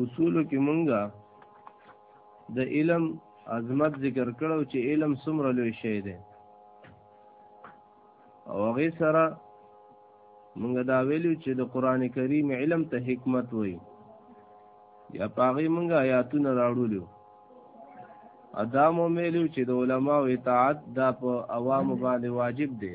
اصولو کې مونږه د علم عظمت ذکر کړو چې علم څومره لوی شی دی او هغه سره مونږ دا ویلو چې د قران کریم علم ته حکمت وایي یا پاغي مونږ آیاتونه راوړو ادا مو ویلو چې د علماو اطاعت دا په عوامو باندې واجب دی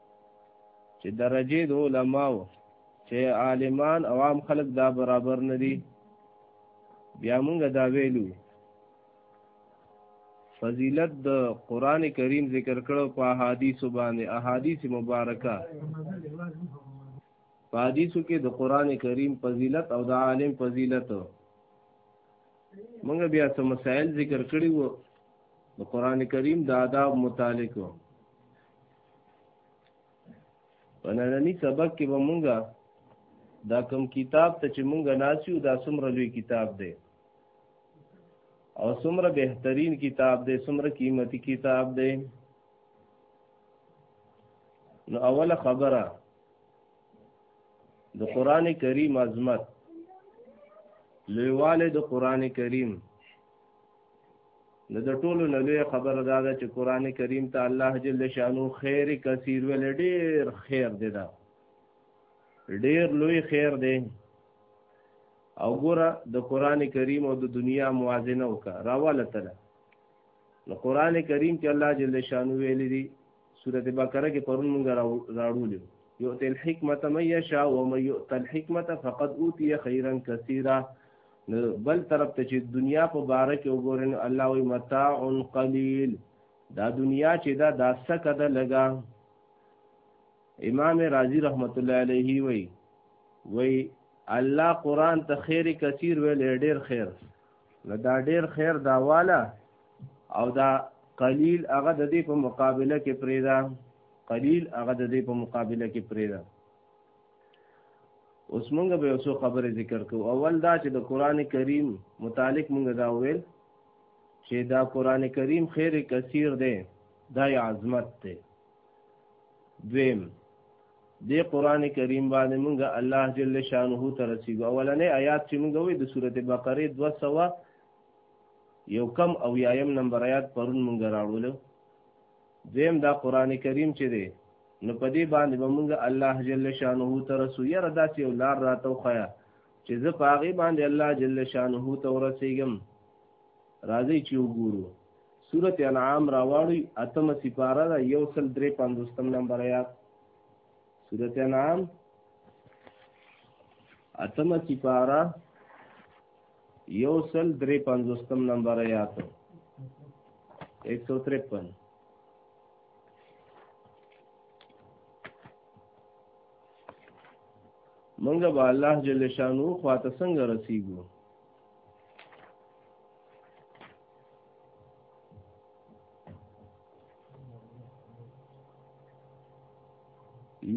چې درجه د علماو چې عالمان او عام خلک دا برابر نه دي بیا موږ دا ویلو فضیلت د قران کریم ذکر کړو په احادیث باندې احادیث مبارکه په حدیثو کې د قران کریم فضیلت او د عالم فضیلت موږ بیا څه مسائل ذکر کړی وو د قران کریم د آداب متعلق په نننی سبق کې به مونږه دا کم کتاب ته چې مونږه ناسیو دا څومره لوی کتاب دی او څومره بهترین کتاب دی څومره قیمتي کتاب دی نو اوله خبره د قران کریم عظمت لویواله د قران کریم نو د ټولو نه لوی خبره دا ده چې قران کریم ته الله جل شانو خیر کثیر ول ډیر خیر دی دا ډیر لوی خیر دی او ګوره د قران کریم او د دنیا موازنه وکړه راواله تل نو قران کریم کې الله جل شانو ویل دي سورت بقره کې پرون مونږ راړولې یؤتی الحکمت من یشاء و من یؤت الحکمت فقد اوتی خیرا کثیرا بل طرف ته چې دنیا په باره کې وګورئ الله وی متاع قلیل دا دنیا چې دا دا سکه ده لګا امام رازی رحمت الله علیه وی وی الله قران ته خیر کثیر ویل ډیر خیر نو دا ډیر خیر دا والا او دا قلیل هغه د دې په مقابله کې پریدا قلیل هغه د دې په مقابله کې پریدا اوس موږ به اوسو خبره ذکر کوو اول دا چې د قران کریم متعلق موږ دا ویل چې دا قران کریم خیر کثیر دی دا عظمت دی دویم دی قران کریم باندې مونږ الله جل شانه ته رسیدو اولنې آیات چې مونږ وې د سورته بقره 200 یو کم او یایم نمبر آیات پرون مونږ راوړل دویم دا قران کریم چې دی نو په دې باندې به مونږ الله جل شانه ته رسو یره داسې یو لار راته وخیا چې زه په هغه باندې الله جل شانه ته ورسیږم راځي چې وګورو سورت انعام راواړی اتم سپاره دا یو سل درې پندوستم نمبر آیات سورت انعام اتم سپاره یو سل درې پندوستم نمبر آیات 153 منګه با الله جل شانو خواته څنګه رسیدو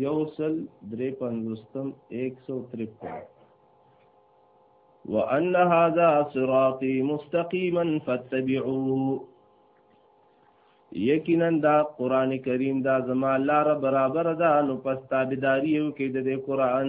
یوسل درې پنځوستم 153 وان هذا صراطي مستقيما فاتبعوه یقینا دا قران کریم دا زما لار برابر ده نو پس تابعداري وکړئ د قران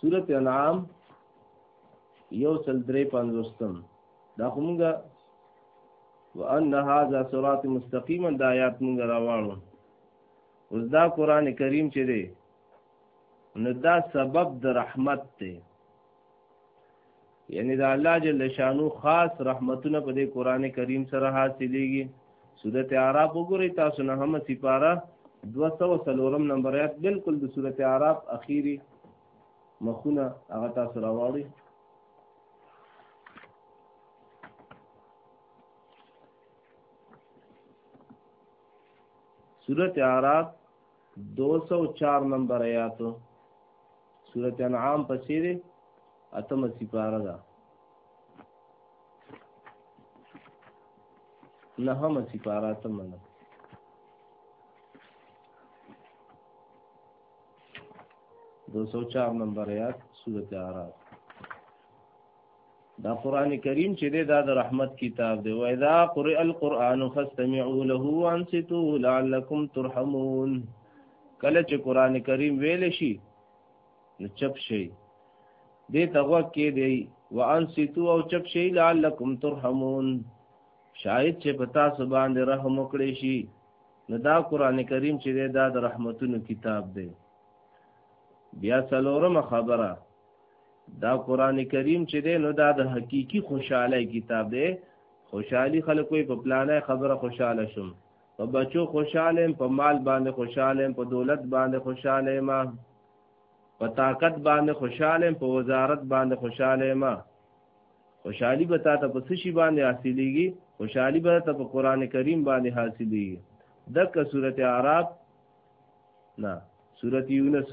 سورت انعام یو سل درې پنځوستم دا خو مونږه وان هاذا صراط مستقیما دا آیات مونږه راوړو اوس دا قران کریم چې دی نو دا سبب د رحمت دی یعنی دا الله جل شانو خاص رحمتونه په دې قران کریم سره حاصلېږي سورته اعراف وګورئ تاسو نه هم سپاره 203 نمبر آیات بالکل د سورته اعراف اخیری مخونه هغه تاسو راوړئ سورته اعراف دو سو چار نمبر آیاتو سورت انعام پسې دی اتمه سپاره ده نهمه سپاره اتمه ده دو سو چار نمبر آیات سورت اعراف دا قران کریم چې دی دا د رحمت کتاب دی و اذا قرئ القرآن فاستمعوا له وانصتوا لعلكم ترحمون کله چې قران کریم ویل شي نو چپ شي دې تغوا کې دی وانصتوا او چپ شي لعلكم ترحمون شاید چې پتا سبحان دې رحم وکړي شي نو دا قران کریم چې دی دا د رحمتونو کتاب دی بیا څلورمه خبره دا قران کریم چې دی نو دا د حقيقي خوشاله کتاب دی خوشحالي خلک وي په پلانه خبره خوشاله شوم په بچو خوشاله په مال باندې خوشاله په دولت باندې خوشاله ما په طاقت باندې خوشاله په وزارت باندې خوشاله ما خوشحالي به تاسو په سشي باندې حاصلېږي خوشحالي به تاسو په قران کریم باندې حاصلېږي دغه سورته اعراف نه سورته یونس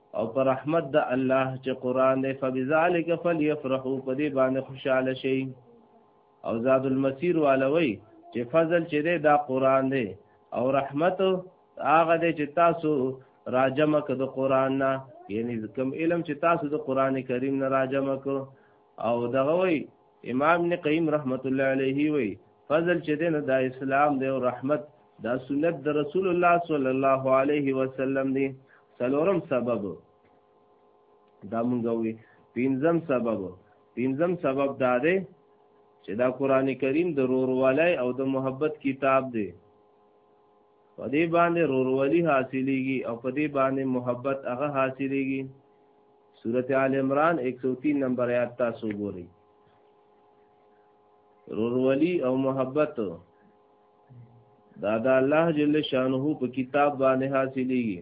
او پر رحمت د الله چې قران دی فبذالک فلیفرحوا په دې باندې خوشاله شي او زاد المسیر والوي چې فضل چې دی دا قران دی او رحمت هغه دی چې تاسو راجمه که د قران نه یعنی کوم علم چې تاسو د قران کریم نه راجمه کو او دغه وي امام ابن قیم رحمت الله علیه وی فضل چې دین دا اسلام دی او رحمت دا سنت د رسول الله صلی الله علیه وسلم دی سلورم سبب دا مونږ وی پینځم سبب پینځم سبب دا دی چې دا قران کریم د رورولای او د محبت کتاب دی په دې باندې رورولي حاصلېږي او په دې باندې محبت هغه حاصلېږي سورت آل عمران 103 نمبر آیات تاسو ګورئ رورولی او محبت دا د الله جل شانه په کتاب باندې حاصلېږي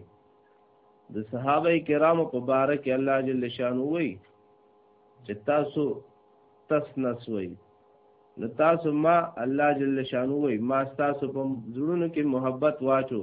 د صحابه کرامو په باره کې الله جل شانه وایي چې تاسو تسنس وایي نو تاسو ما الله جل شانه وایي ما تاسو په زړونو کې محبت واچو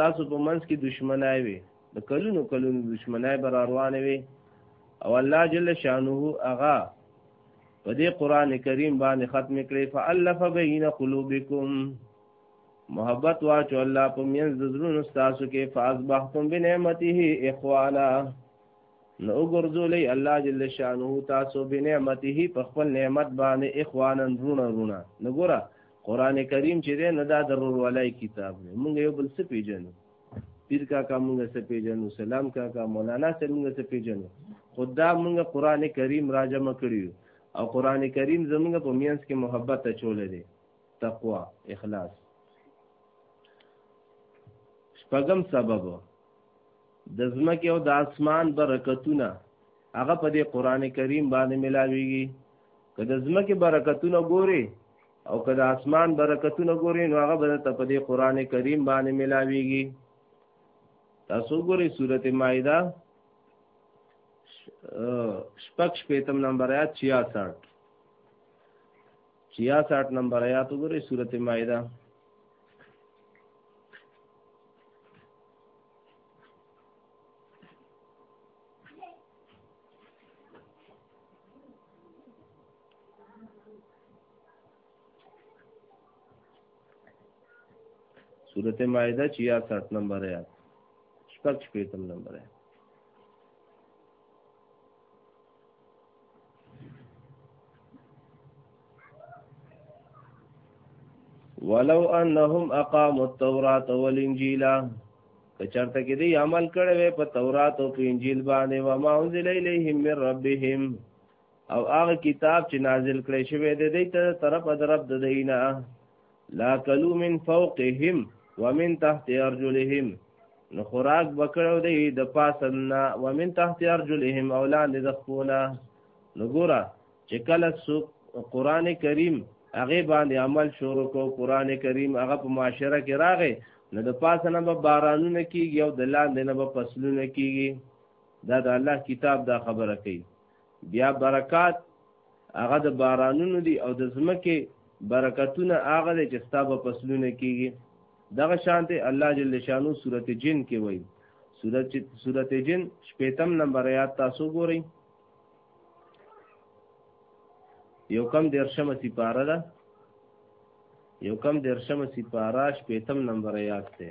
تاسو په منځ کې دشمنای وي د کلونو کلونو دشمنای بر روانه وي او الله جل شانه اغا په دې قران کریم باندې ختم کړي فالف بین قلوبکم محبت واچو الله په مینځ د زړونو تاسو کې فاصبحتم بنعمته اخوانا نو ګرځولې الله جل شانه تاسو بنعمته په خپل نعمت باندې اخوانا رونه رونه نګورا قران کریم چې دی نه دا ضرور ولای کتاب دی مونږ یو بل څه پیژنو پیر کاکا مونږ څه پیژنو سلام کاکا مولانا څه مونږ څه پیژنو خدا مونږ قران کریم راجم کړیو او قران کریم زمونږ په مینس کې محبت ته چول دی تقوا اخلاص شپږم سبب د ځمکې او د اسمان برکتونه هغه په دې قران کریم باندې ملاويږي که د ځمکې برکتونه ګوري او که د اسمان برکتونه ګوري نو هغه به ته په دې قران کریم باندې ملاويږي تاسو ګوري سورته مائده شپږ شپږم نمبر آیات 66 66 نمبر آیات وګورئ سورته مائده سورت مائدہ چیا سات نمبر ہے شپک شپیتم نمبر ہے ولو انهم اقاموا التوراة والانجيل کچرته کې دی عمل کړی وي په تورات او په انجیل باندې و ما انزل الیهم من ربهم او هغه کتاب چې نازل کړی شوی دی د طرف درب د دینه لا کلو من فوقهم ومن تحت ارجلهم نو خوراک بکړو دی د پاسنا ومن تحت ارجلهم اولاد د خپونه نو ګوره چې کله څوک قران کریم هغه باندې عمل شروع کو قران کریم هغه په معاشره کې راغې نو د پاسنه به بارانونه کیږي او د لاندې نه به فصلونه کیږي دا د الله کتاب دا خبره کوي بیا برکات هغه د بارانونو دی او د ځمکې برکتونه هغه دی چې ستا په فصلونه کېږي دغه شانته الله جل شانو سورته جن کې وایي سورت سورت جن شپیتم نمبر آیات تاسو ګورئ یو کم درشم سپاره ده یو کم درشم سپاره شپیتم نمبر آیات ده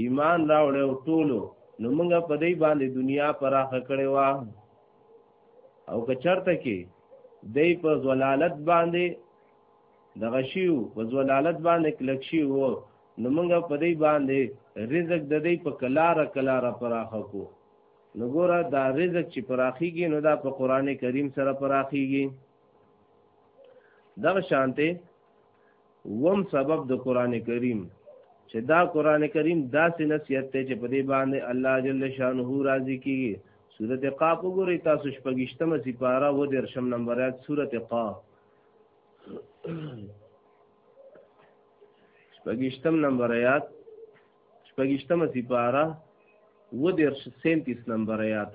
ایمان راوړې او ټولو نو موږ په دې باندې دنیا پراخه کړې وا او که چرته کې دې په زلالت باندې د غشیو په زلالت باندې کلک شي وو نو موږ په دې باندې رزق د دې په کلاره کلاره پراخه کو نو ګوره دا رزق چې پراخیږي نو دا په قران کریم سره پراخیږي دغه شانته وم سبب د قران کریم چې دا قران کریم داسې نصیحت ته چې په دې باندې الله جل شانه راضي کیږي سورته قاف وګورئ تاسو شپږشتمه سپاره و درشم نمبر 1 سورته قاف شپږشتم نمبر آیات شپږشتمه سپاره و درش 37 نمبر آیات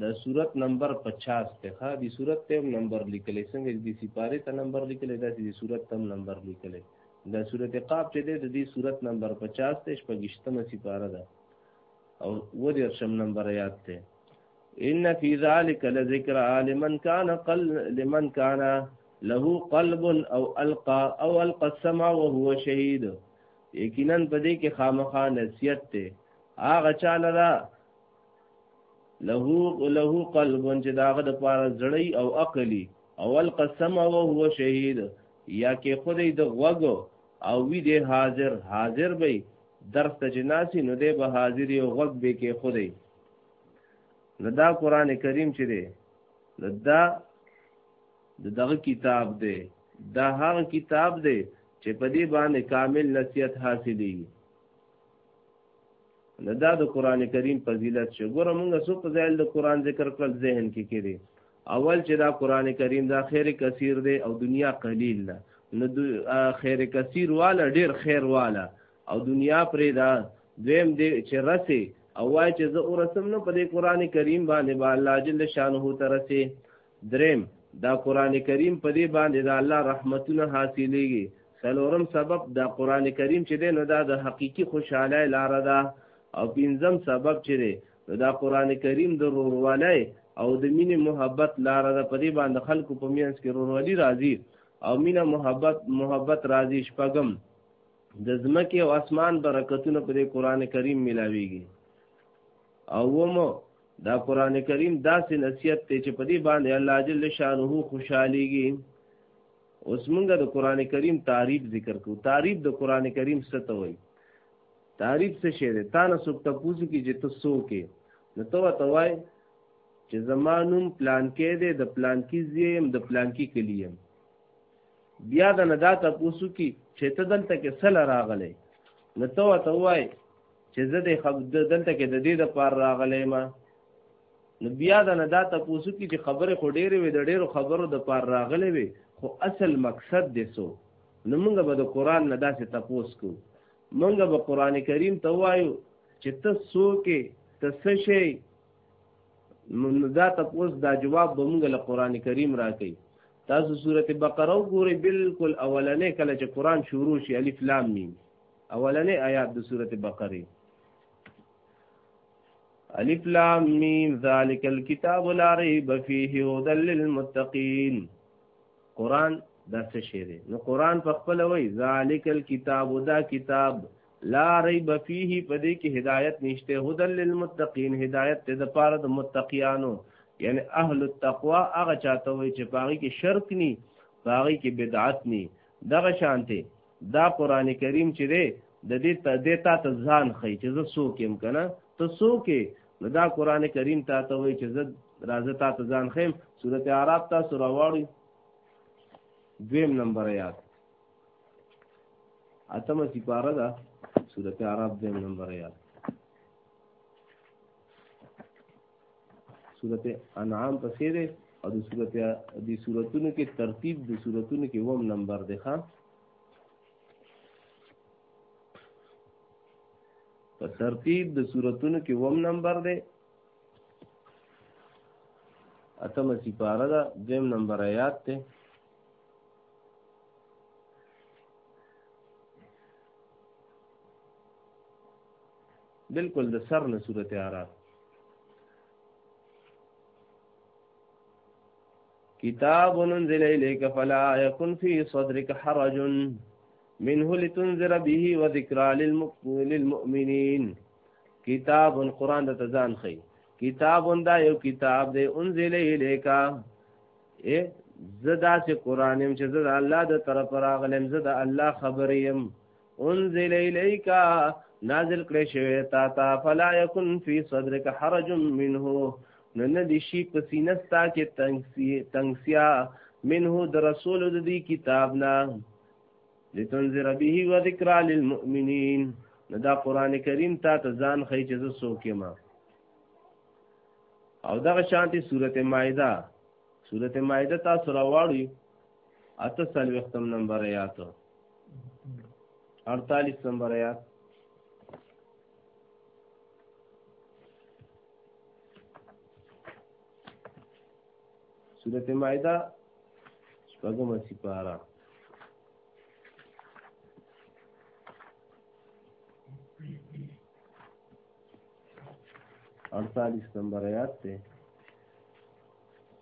د صورت نمبر 50 ته ښا دی صورت ته نمبر لیکلې څنګه دې سپاره ته نمبر لیکلې دا دې صورت ته نمبر لیکلې دا صورت قاب چې دې د دې صورت نمبر 50 ته شپږشتمه سپاره ده او و دې شم نمبر یاد ته ان فی ذلک لذکر لمن کان قل لمن کان له قلب او القى او القى السمع وهو شهید یقینا په دې کې خامخا نصیحت ته هغه چاله له له قلب چې داغه د پاره زړی او عقلی اول قسم او هو شهید یا کې خدای د غوګ او وی د حاضر حاضر به درس ته جناسی نو دی به حاضر او غوګ به کې خدای نو دا قران کریم چې دی نو دا دغه کتاب دی دا هغه کتاب دی چې په دې باندې کامل نصیحت حاصلېږي نو دا د قران کریم فضیلت شو ګوره مونږه سو په ځای د قران ذکر کول ذهن کې کړي اول چې دا قران کریم دا خیر کثیر دی او دنیا قلیل ده نو خیر کثیر والا ډیر خیر والا او دنیا پرې دا دویم دی چې رسي او وای چې زه ورسم نو په دې قران کریم باندې با الله جل شانه ترسي دریم دا قران کریم په دې باندې د الله رحمتونه حاصلېږي څلورم سبب دا قران کریم چې دی نو دا د حقيقي خوشحالي لاره ده او پنځم سبب چې دی نو دا قران کریم د رورولۍ او د مینې محبت لاره ده په دې باندې خلکو په مینس کې رورولي راځي او مینه محبت محبت راځي شپږم د ځمکې او اسمان برکتونه په دې قران کریم ملاويږي او ومو دا قران کریم داسې نصیحت ته چې په دې باندې الله جل شانه خوشاليږي اوس موږ د قران کریم تعریف ذکر کو تعریف د قران کریم څه ته وایي تعریف څه شی دی تا نه څوک تاسو کې چې ته څوک یې نو ته ورته وایي چې زما نوم پلان کې دی د پلان کې زیم د پلان کې کلیم بیا د نه دا تاسو کې چې ته دلته کې سل راغلی نو ته ورته وایي چې زه د خبر دلته کې د دې د پار راغلې ما نو بیا دا نه دا تاسو کې چې خبره خو ډېرې وي د ډېرو خبرو د پار راغلې وي خو اصل مقصد دې سو نو موږ به د قران نه داسې تاسو کو موږ به قران کریم ته وایو چې ته سو کې ته څه شي نو دا تاسو دا جواب به موږ له قران کریم راکې تاسو سورته بقره وګورئ بالکل اولنې کله چې قران شروع شي الف لام میم اولنې آیات د سورته بقره الف لام میم ذالک الكتاب لا ریب فیه هدى للمتقین قران دا څه شی دی نو قران په خپل وای ذالک الكتاب دا کتاب لا ریب فیه پدې کې هدایت نشته هدى للمتقین هدایت ته د پاره د متقیانو یعنی اهل التقوا هغه چاته وای چې پاغي کې شرک ني پاغي کې بدعت ني دغه شانته دا قران کریم چې دی د دې ته د تا ته ځان خي چې زه څوک يم کنه ته څوک نو دا قران کریم ته ته وای چې زه راځه تا ته ځان خیم سورته اعراف تاسو راوړی دویم نمبر یاد اتمه سپاره ده سورته اعراف دویم نمبر یاد سورته انعام پسې ده او د سورته د سوراتونو کې ترتیب د سوراتونو کې وم نمبر ده ښا په ترتیب د سوراتونو کې وم نمبر ده اتمه سپاره ده دیم نمبر آیات ده بالکل د سر نه صورت عرب کتاب انزل الیک فلا یکن فی صدرک حرج منه لتنذر به وذکرا للمؤمنین کتاب قرآن د تزان خي کتاب دا یو کتاب دی انزل الیک اے زدا چې قران يم چې زدا الله د طرف راغلم زدا الله خبر يم انزل الیک نازل کړی شوی تا تا فلا یکن فی صدرک حرج منه نو نه دی شي په سینه ستا کې تنگسیا منه د رسول د دې کتاب نه لتنذر به و ذکر للمؤمنین نو دا قران کریم تا ته ځان خی چې زه سوک یم او دغه شانتی سورته مائده سورته مائده تاسو راوړی اته څلوېښتم نمبر آیات اړتالیس نمبر آیات سورت مائده شپږم سپاره اڑتالیس نمبر آیات ته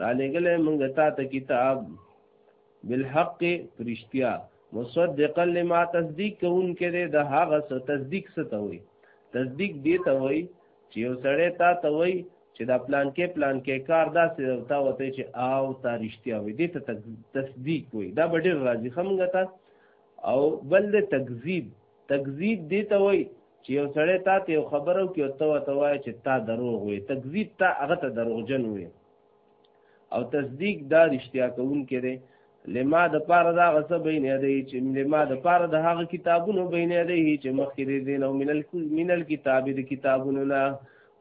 را لګلې مونږ تا ته کتاب بالحق پرشتیا مصدقا لما تصدیق کون کې د هغه څه تصدیق ستو وي تصدیق دی ته وي چې یو سړی تا ته وي چې دا پلان کې پلان کې کار داسې تا وته چې او تا رښتیا وي دې ته تصدیق وي دا به ډېر راځي خمګه تا او بل د تکذیب تکذیب دی ته وای چې یو سړی تا ته یو خبرو کې او ته ته وای چې تا دروغ وي تکذیب تا هغه ته دروغجن وي او تصدیق دا رښتیا کوون کړي لما د پاره دا غصه بین یدی چې لما د پاره د هغه کتابونو بین یدی چې مخکې دې دین او منل منل کتاب د کتابونو نه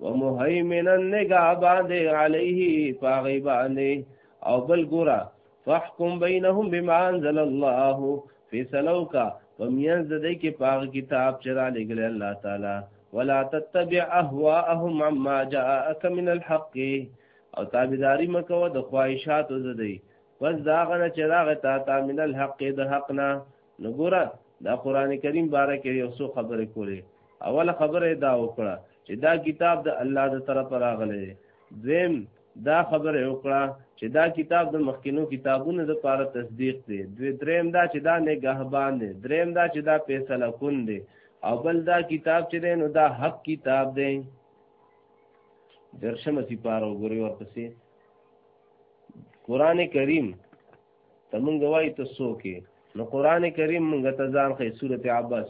ومهیمنا نگاه باندې علیه پاغي باندې او بل ګورا فاحكم بينهم بما انزل الله فیصلو کا پمینز د دې کې پاغ کتاب چرا لګل الله تعالی ولا تتبع اهواهم عما جاءك من الحق او تابعداري مکو د خواهشات زدي پس دا غنه چې راغه تا تا من الحق د حق نه نګوره دا قران کریم باره کې یو څو خبرې کولې اول خبره دا وکړه چې دا کتاب د الله د طرف راغلی دویم دا خبره وکړه چې دا کتاب د مخکینو کتابونو د پاره تصدیق دی دوی دریم دا چې دا نگهبان دی دریم دا چې دا فیصله کون دی او بل دا کتاب چې دی نو دا حق کتاب دی درشمه سی پاره وګوري ورپسې قران کریم تمنګ وای ته سو کې نو قران کریم موږ ته ځان خې سورته عباس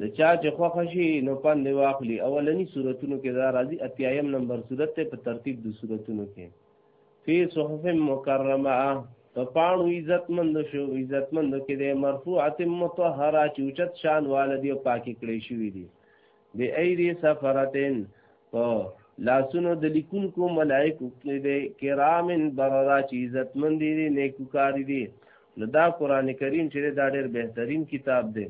د چا چې خوښ شي نو پند واخلي اولنی صورتونو کې دا راځي اتیایم نمبر صورت ته په ترتیب د صورتونو کې فی صحف مکرمه په پاڼو عزت مند شو عزت مند کې د مرفوعه مطهره چې اوچت شان والدی او پاکي کړی شوی دی به ایری سفرتن په لاسونو د لیکونکو ملائکو کې دی کرامن بررا چې عزتمن دي دي نیکو کاری دي نو دا قران کریم چې دا ډېر بهترین کتاب دی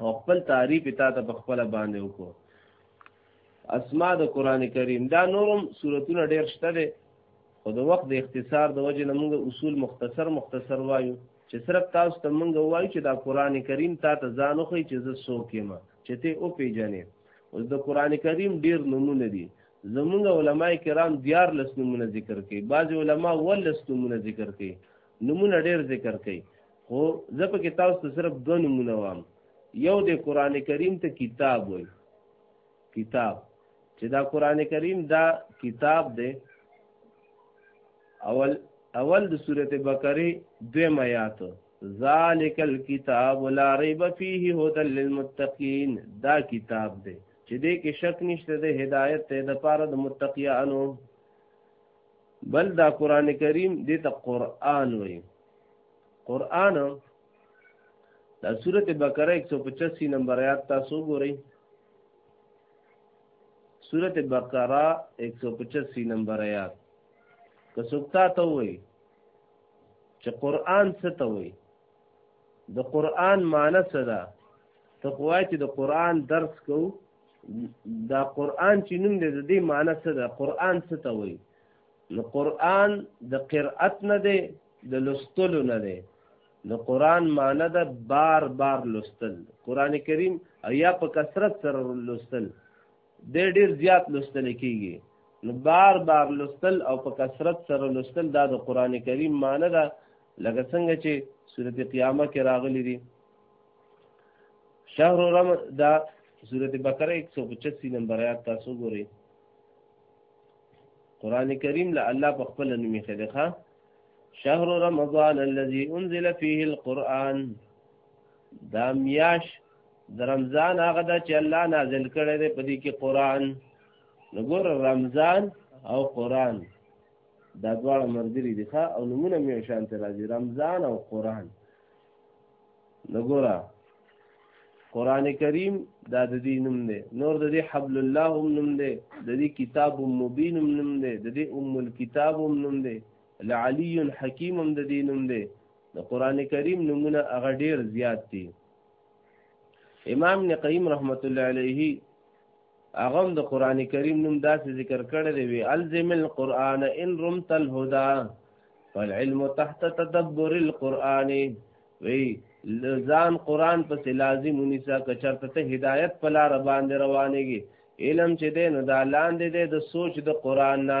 او خپل تعریف تا ته په خپل باندې وکړو اسماء د قران کریم دا نورم سورتونه ډېر شته دي خو د وخت د اختصار د وجې نه موږ اصول مختصر مختصر وایو چې صرف تاسو ته موږ وایو چې دا قران کریم تا ته ځان خو چې زه سو کېما چې ته او پیژنې اوس د قران کریم ډیر نمونه دي زمونږ علما کرام دیار لس نمونه ذکر کوي بعض علما ول لس نمونه ذکر کوي نمونه ډیر ذکر کوي خو زه په کتاب ته صرف دو نمونه وام یو د قران کریم ته کتاب وای کتاب چې دا قران کریم دا کتاب دی اول اول د سورته بقره دوه میات ذالک الكتاب لا ریب فیه هدى للمتقین دا کتاب دی چې دې کې شک نشته د هدایت ته د پاره د متقیانو بل دا قران کریم دې ته قران وایي قران دا سورته بقره 185 نمبر آیات تاسو ګورئ سورت بقرہ 185 نمبر آیات که سکتا ته وایي چې قران څه ته وایي د قران معنی څه ده ته خوای چې د قران درس کو دا قران چې نوم دی د دې معنی څه ده قران څه ته وایي نو قران د قرأت نه دی د لستلو نه دی د قران معنی ده بار بار لستل قران کریم او یا په کثرت سره لستل د ډیر زیات لوستل کیږي نو بار بار لوستل او په کثرت سره لوستل دا د قران کریم معنی ده لکه څنګه چې سورته قیامه کې راغلي دي شهر رم دا سورته بقره 185 نمبر آیات تاسو ګورئ قران کریم له الله په خپل نوم یې خلقه شهر رمضان الذي انزل فيه القرآن دا میاش د رمضان هغه ده چې الله نازل کړی دی په دې کې قرآن نو ګور رمضان او قرآن دا دواړه ملګري دي ښه او نمونه مې یو شان ته راځي رمضان او قرآن نو ګوره قرآن کریم دا د دې نوم دی نور د دې حبل الله هم نوم دی د دې کتاب مبین هم نوم دی د دې ام الکتاب هم نوم دی لعلی حکیم هم د دې نوم دی د قران کریم نمونه هغه ډیر زیات دي امام نقیم رحمت الله علیه هغه د قران کریم نوم داسې ذکر کړی دی وی الزم القرآن ان رمت الهدى فالعلم تحت تدبر القرآن وی لزان قرآن پس لازم ونیسا کچرته ته هدایت په لار باندې روانېږي علم چې دی نو دا لاندې دی د سوچ د قرآن نه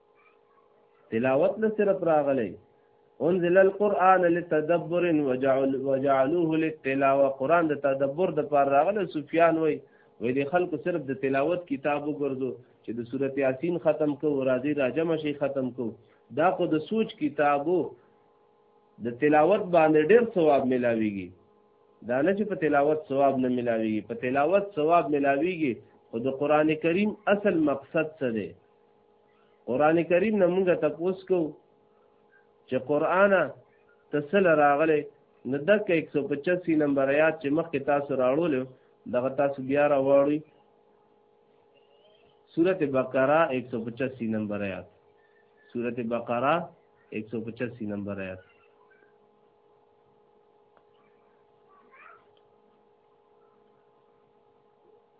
تلاوت نه صرف راغلی انزل القرآن لتدبر وجعل وجعلوه للتلاوه قرآن د تدبر د پار راغله سفیان وای وې د خلکو صرف د تلاوت کتاب وګرځو چې د سورته یاسین ختم کو راځي راجم شي ختم کو دا خو د سوچ کتابو د تلاوت باندې ډېر ثواب ملاويږي دا نه چې په تلاوت ثواب نه ملاويږي په تلاوت ثواب ملاويږي خو د قران کریم اصل مقصد څه دی قران کریم نه موږ تپوس کو چې قران تسل راغله نو دک 185 نمبر آیات چې مخکې تاسو راړول دغه تاسو بیا راوړی سورته بقره 185 نمبر آیات سورته بقره 185 نمبر آیات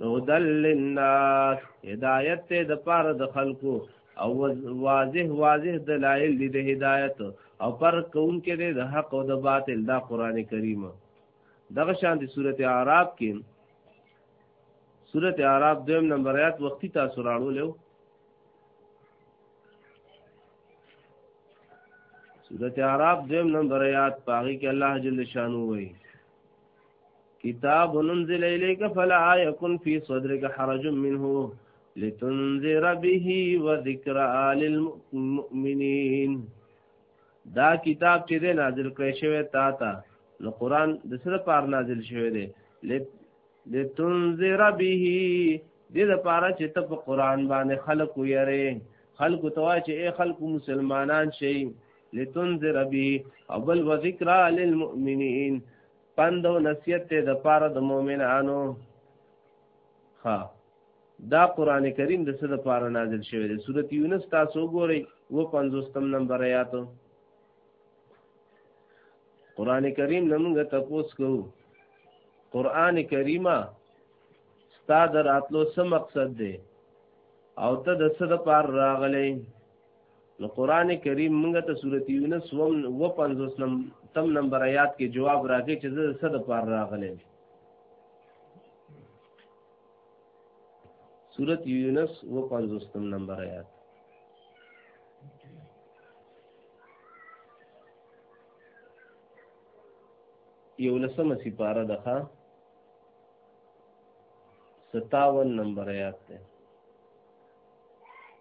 نو دل للناس هدایت ته د پاره د خلکو او واضح واضح دلایل دي د هدایت او پر کون کې د حق او د باطل دا قران کریم دغه شان د سورته اعراف کې سورته اعراف دویم نمبر آیات وختي تاسو راړو له سورته اعراف دویم نمبر آیات پاغي کې الله جل شانو وایي کتاب ننزل الیک فلا یکن فی صدرک حرج منه لتنذر به وذکر للمؤمنین دا کتاب چې دی نازل کړی شوی تا ته نو قران د سره پار نازل شوی دی لتنذر به دې لپاره چې ته په قران باندې خلق ويره خلق توای چې اے خلق مسلمانان شي لتنذر به او بل وذکر للمؤمنین پند او نصیحت ته د پاره د مؤمنانو ها دا قران کریم د څه د پاره نازل شوی دی سورۃ یونس تاسو ګورئ و 50 نمبر آیات قران کریم نمونږ تاسو کو قران کریمه ستا د راتلو څه مقصد دی او ته د څه د پاره راغلی نو قران کریم موږ ته سورته یونس و 55 نم تم نمبر آیات کې جواب راکې چې زه صد پر راغلې سورته یونس و 55 تم نمبر آیات یو لسمه سپاره ده 57 نمبر آیات ده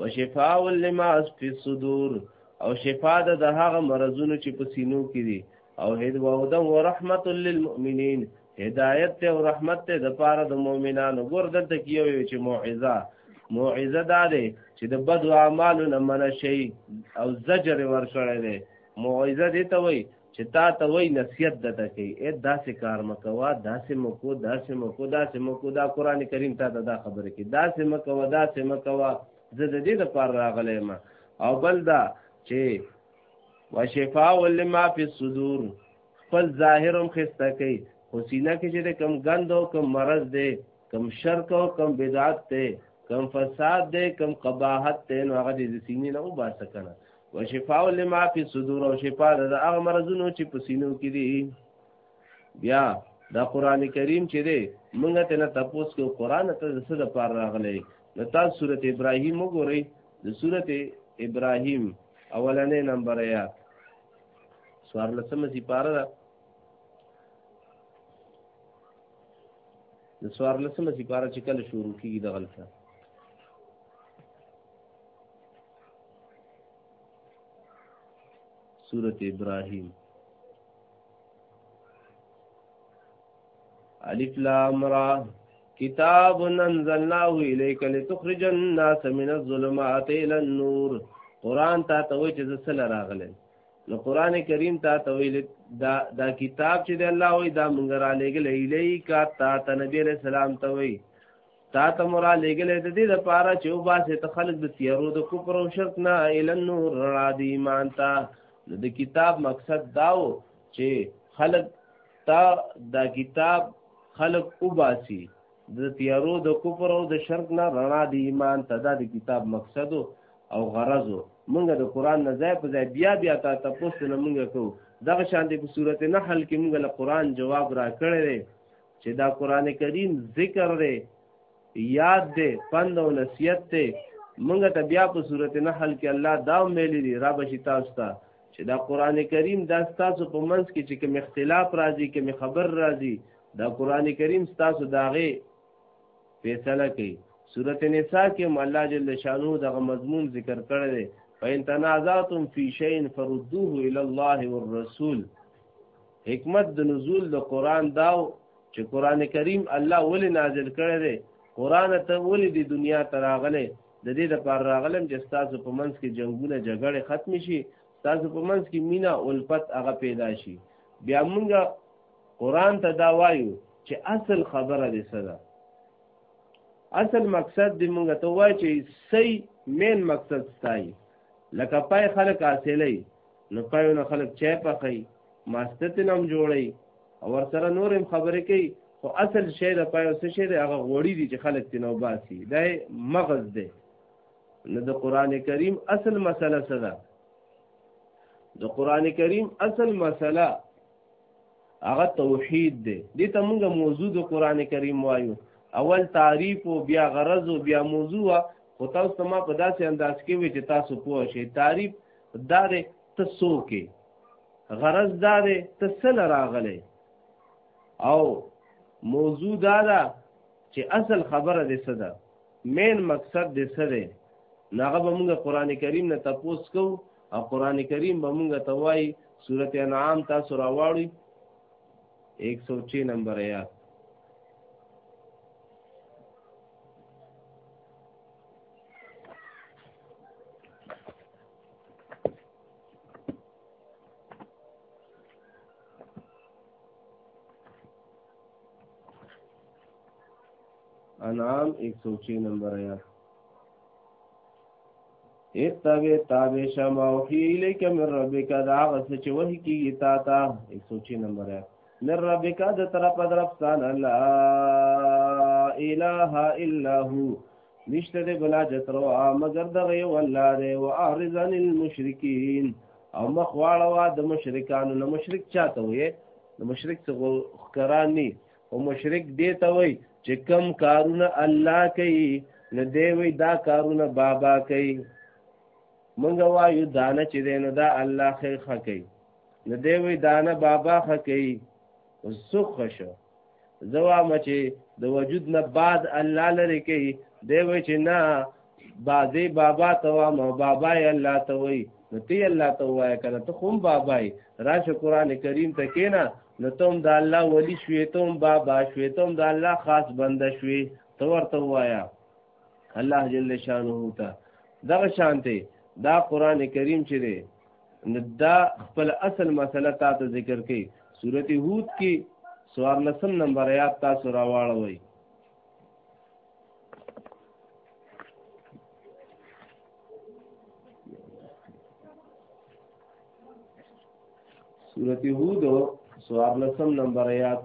وشفاء لما فی الصدور او شفاء د هغه مرزونو چې په سینو کې دي او هد و هدن و رحمت للمؤمنین هدایت ته او رحمت ته د پاره د مؤمنانو ګور دلته کیو چې موعظه موعظه دا ده چې د بد اعمالو نه منع شي او زجر ورکړی دی موعظه دې ته وایي چې تا ته وای نصیحت دته کوي اې داسې کار مکوا داسې مکو داسې مکو داسې مکو دا قران کریم ته دا خبره کوي داسې مکوا داسې مکوا زه د دې لپاره راغلی ما او بل دا چې وشفاء لما فی الصدور خپل ظاهرم خسته کوي خو سینه کې چې کم غند او کم مرض دی کم شرک او کم بدعت دی کم فساد دی کم قباحت دی نو هغه دې سینې نه وباسه کنه وشفاء لما فی الصدور او شفاء د هغه مرزونو چې په سینو کې دي بیا دا قران کریم چې دی مونږ ته نه تاسو کو قران ته د څه د پار راغلی د تاسو سورته ابراهیم وګورئ د سورته ابراهیم اولنې نمبر یا سوار لسمه سی پار ده د سوار لسمه سی پار چې کله شروع کیږي د غلطه سورة ابراهيم الف لام را کتاب انزلناه الیک لتخرج الناس من الظلمات الى النور قران ته ته وای چې زسل راغله نو قران کریم ته ته ویل دا دا کتاب چې د الله وای دا مونږ را لګل الیک تا ته نبی رسول الله ته وای تا ته مرا لګلې د دې لپاره چې او باسه ته خلق د تیارو د کفر او شرک نه ال نور را دی ایمان تا د کتاب مقصد داو چې خلق تا دا کتاب خلق او باسي د تیارو د کفر او د شرک نه رڼا دی ایمان ته دا د کتاب مقصد او غرض مونږ د قران نه ځای په ځای بیا بیا تا تاسو نه مونږ کو دغه شان دی په صورت نحل کې مونږ له قران جواب را کړی چې دا قران کریم ذکر دی یاد دی پند او نصیحت دی مونږ ته بیا په صورت نحل کې الله دا ویلي دی را بشی تاسو ته چې دا قران کریم دا تاسو په منځ کې چې کوم اختلاف راځي کوم خبر راځي دا قران کریم تاسو داغه فیصله کوي سورته نساء کې الله جل شانو دغه مضمون ذکر کړی دی فإن تنازعتم في شيء فردوه إلى الله والرسول حکمت د نزول د قران داو چې قران کریم الله ولې نازل کړی دی قران ته ولې د دنیا تراغله د دې لپاره راغلم چې تاسو په منځ کې جنگونه جګړه ختم شي تاسو په منځ کې مینا او الفت هغه پیدا شي بیا مونږه قران ته دا وایو چې اصل خبره دې څه ده اصل مقصد دې مونږ ته وایي چې صحیح مین مقصد ستای لکه پای خلک حاصلې نو پایو نه خلک چای پخی ماستت نام جوړی او ورسره نور هم خبرې کوي خو اصل شی د پایو څه شی دی هغه غوړی دي چې خلک تنو باسي دا مغز دی نو د قران کریم اصل مسله څه ده د قران کریم اصل مسله هغه توحید دی دې ته موږ موضوع د قران کریم وایو اول تعریف او بیا غرض او بیا موضوع خو تاسو ما په داسې انداز کې وی چې تاسو پوه شئ تعریف دا دی ته څوک غرض دا دی ته سل راغلی او موضوع دا ده چې اصل خبره دې څه ده مین مقصد دې څه دی ناغه به موږ قران کریم نه تپوس کو او قران کریم به موږ ته وایي سورته انعام تاسو راوړی 106 نمبر آیات انعام 106 نمبر آیات اتبع تابع شما وحی الیک من ربک دا غس چې وحی کیږي تا تا 106 نمبر آیات من ربک د طرف درفسان لا اله الا هو نشته د بلا جترو مگر د غي والله دی او اعرضن المشرکین او مخواړه وا د مشرکانو نه مشرک چاته وي د مشرک څخه خکرانی او مشرک دی ته وي چې کم کارونه الله کوي نه دی وي دا کارونه بابا کوي مونږ وایو دانه چې دی نو دا الله خیر خکې نه دی وی دانه بابا خکې سوخ شو زوا مچې د وجود نه بعد الله لري کې دی وی چې نه بازي بابا ته وا مو بابا یې الله ته وی نو تی الله ته وای کنه ته خوم بابای راشه قران کریم ته کینا نو تم د الله ولی شوی تم بابا شوی تم د الله خاص بنده شوی تو ورته وایا الله جل شانه ته دغه شانته دا قران کریم چې دی دا خپل اصل مسله تا ته ذکر کړي سورته هود کې سوار لسم نمبر آیات تاسو راواړوي سورته هود سوار لسم نمبر آیات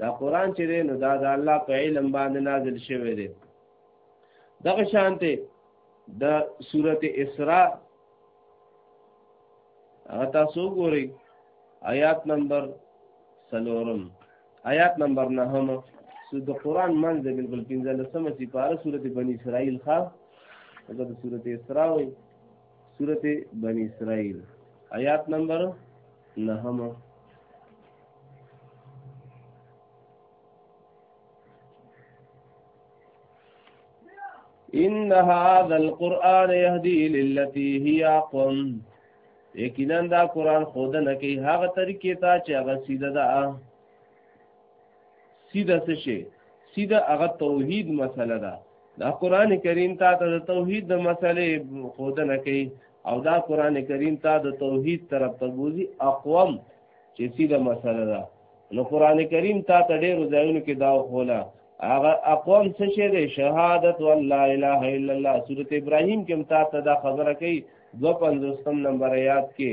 دا قران چې دی نو دا د الله په علم باندې نازل شوی دی دغه شانته د سورته اسراء هغه تاسو ګورئ آیات نمبر سلورم آیات نمبر نهم سو د قران منځ د بالکل 15 سمه سپاره سورته بنی اسرائیل ښا دا د سورته اسراء وایي سورت بنی اسرائیل آیات نمبر نهمه ان هذا القران يهدي للتي هي اقوم یقینا دا قران خود نه کوي هغه طریقې ته چې هغه سیده ده سیده څه شي سیده هغه توحید مسله ده دا قران کریم ته د توحید د مسلې خودنه کوي او دا قران کریم ته د توحید طرف ته بوزي اقوام چې سیده مسله ده نو قران کریم ته ته ډېر ځایونو کې دا خوله هغه اقوام څه شی دی شهادت والله اله الا الله سورته ابراهیم کې هم تا ته دا خبره کوي 250 نمبر آیات کې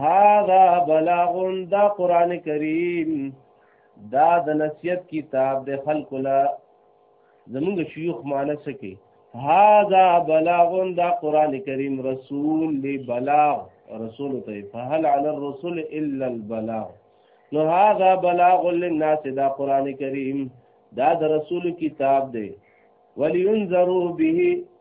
هذا بلاغ دا قران کریم دا د نصیحت کتاب د خلق لا زمونږ شيوخ معنی سکی هذا بلاغ دا قران کریم رسول لی بلاغ رسول ته فهل علی الرسول الا البلاغ نو هذا بلاغ للناس دا قران کریم دا د رسول کتاب دی ولینذروا به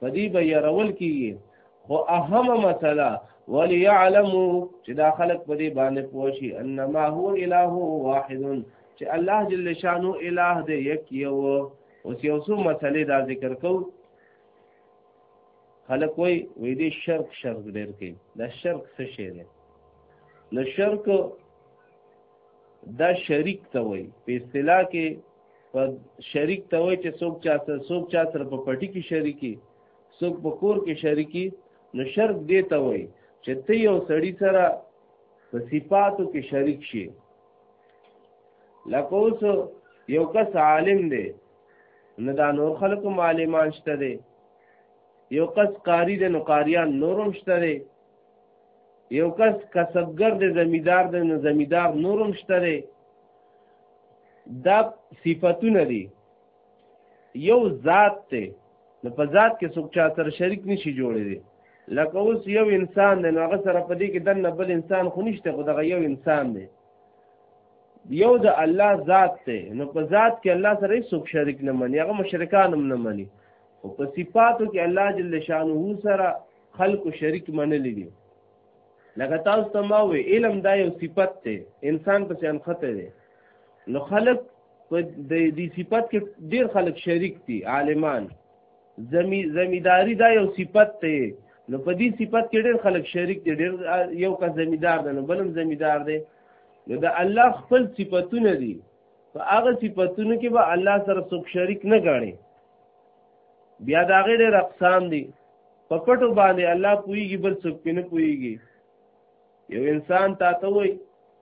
په دې به يرول کیږي خو اهمه مسله وليعلموا چې دا خلک په دې باندې پوښي انما هو اله واحد چې الله جل شانو اله دې یک یو اوس یو څو مسلې دا ذکر کو خلک وای وې دې شرک شرک ډېر کې دا شرک څه شی دی نو شرک دا شریک ته وای په اصطلاح کې په شریک ته وای چې څوک چا سره څوک چا سره په پټی کې شریکی څوک په کور کې شریکی نو شرک دی ته وای چې ته یو سړی سره په صفاتو کې شریک شي لکه اوس یو کس عالم دی نه دا نور خلکو معلمان شته دی یو کس قاری دی نو قاریان نورم شته دی یو کس کسبګر دی زمیدار دی نو زمیدار نورم شته دی دا صفاتونه دي یو ذات ته نو په ذات کې څوک چا سره شریک نشي جوړې دي لکه اوس یو انسان دی نو هغه سره په دې کې دنه بل انسان خو نشته خو دغه یو انسان دی یو د الله ذات دی نو په ذات کې الله سره څوک شریک نه مني هغه مشرکان هم نه مني او په صفاتو کې الله جل شانه سره خلق شریک منلي دي لکه تاسو ته ما وی علم دا یو صفت دی انسان په څیر خطه دی نو خلق په دې صفت کې ډیر خلق شریک دي عالمان زمي زمیداری دا یو صفت دی نو په دې صفت کې ډیر خلق شریک دي ډیر یو کا زمیدار دی نو بلم زمیدار دی نو دا الله خپل صفاتونه دي په هغه صفاتونو کې به الله سره څوک شریک نه غاڼي بیا دا غیر اقسام دي په پټو باندې الله پويږي بل څوک نه پويږي یو انسان تا ته وای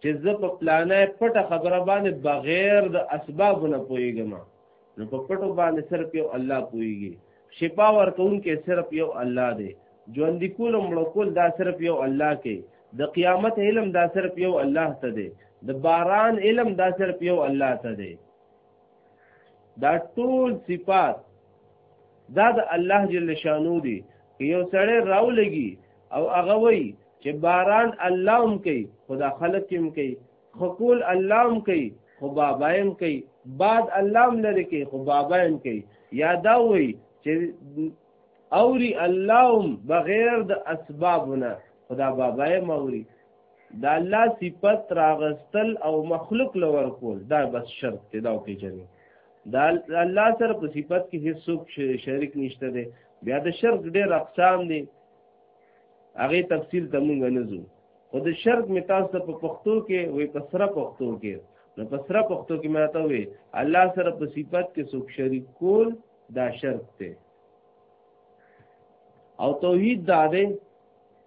چې زه په پلانې پټه خبره باندې بغیر د اسباب نه پويږم نو په پټو باندې صرف یو الله پويږي شفا ورکوونکې صرف یو الله دی ژوند کول مړ کول دا صرف یو الله کې د قیامت علم دا صرف یو الله ته دی د باران علم دا صرف یو الله ته دی دا ټول صفات دا د الله جل شانو دي که یو سړی راو لګي او هغه وای چې باران الله هم کوي خدا خلق هم کوي خقول الله هم کوي خو بابا هم کوي بعد الله هم لري کوي خو بابا هم کوي یا دا وای چې اوري الله هم بغیر د اسبابونه خدا بابا هم اوري د الله صفت راغستل او مخلوق لور کول دا بس شرط دی دا پیژنې دا الله سره په صفت کې هیڅ څوک شریک نشته دی بیا د شرک ډېر اقسام دي هغه تفصیل ته مونږ نه ځو خو د شرک می تاسو په پښتو کې وې په سره پښتو کې نو په سره پښتو کې ماته وې الله سره په صفت کې څوک شریک کول دا شرک دی او توحید دا دی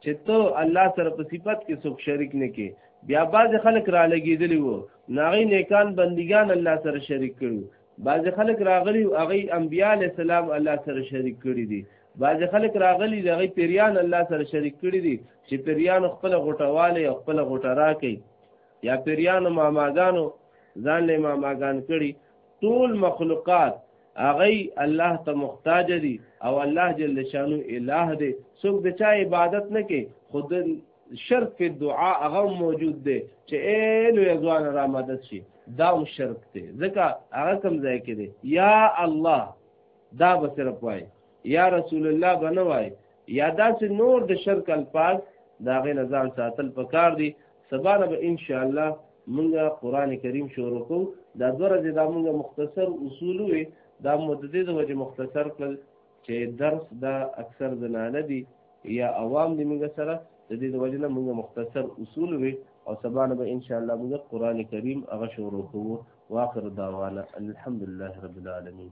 چې ته الله سره په صفت کې څوک شریک نه کې بیا باز خلک را لګېدلی وو ناغي نیکان بندگان الله سره شریک کړو باز خلک راغلی او هغه انبیاء علی السلام الله سره شریک کړی دي باز خلک راغلی د هغه پیریان الله سره شریک کړی دي چې پیریان خپل غټواله او خپل غټه راکې یا پیریان ماماګانو ځان له ماماګان کړي ټول مخلوقات هغه الله ته محتاج دي او الله جل شانو الہ دی څوک د چا عبادت نه کوي خود شرک په دعا هغه موجود دی چې ایلو یزوان را مدد شي دا هم شرک دی ځکه هغه کم ځای کې دی یا الله دا به صرف وای یا رسول الله بنوای یا داسې نور د شرک الفاظ دا غي نزان ساتل پکار دي سبا نه به ان شاء الله مونږه قران کریم شروع کو دا دوره د مونږه مختصر اصول وي دا مدته د وجه مختصر کړل چې درس دا اکثر زنانه دي یا عوام دي مونږه سره د دې د وجه نه مونږه مختصر اصول وي او سبا نه به ان شاء الله مونږه قران کریم هغه شروع کوو واخر دعوانا الحمدلله رب العالمین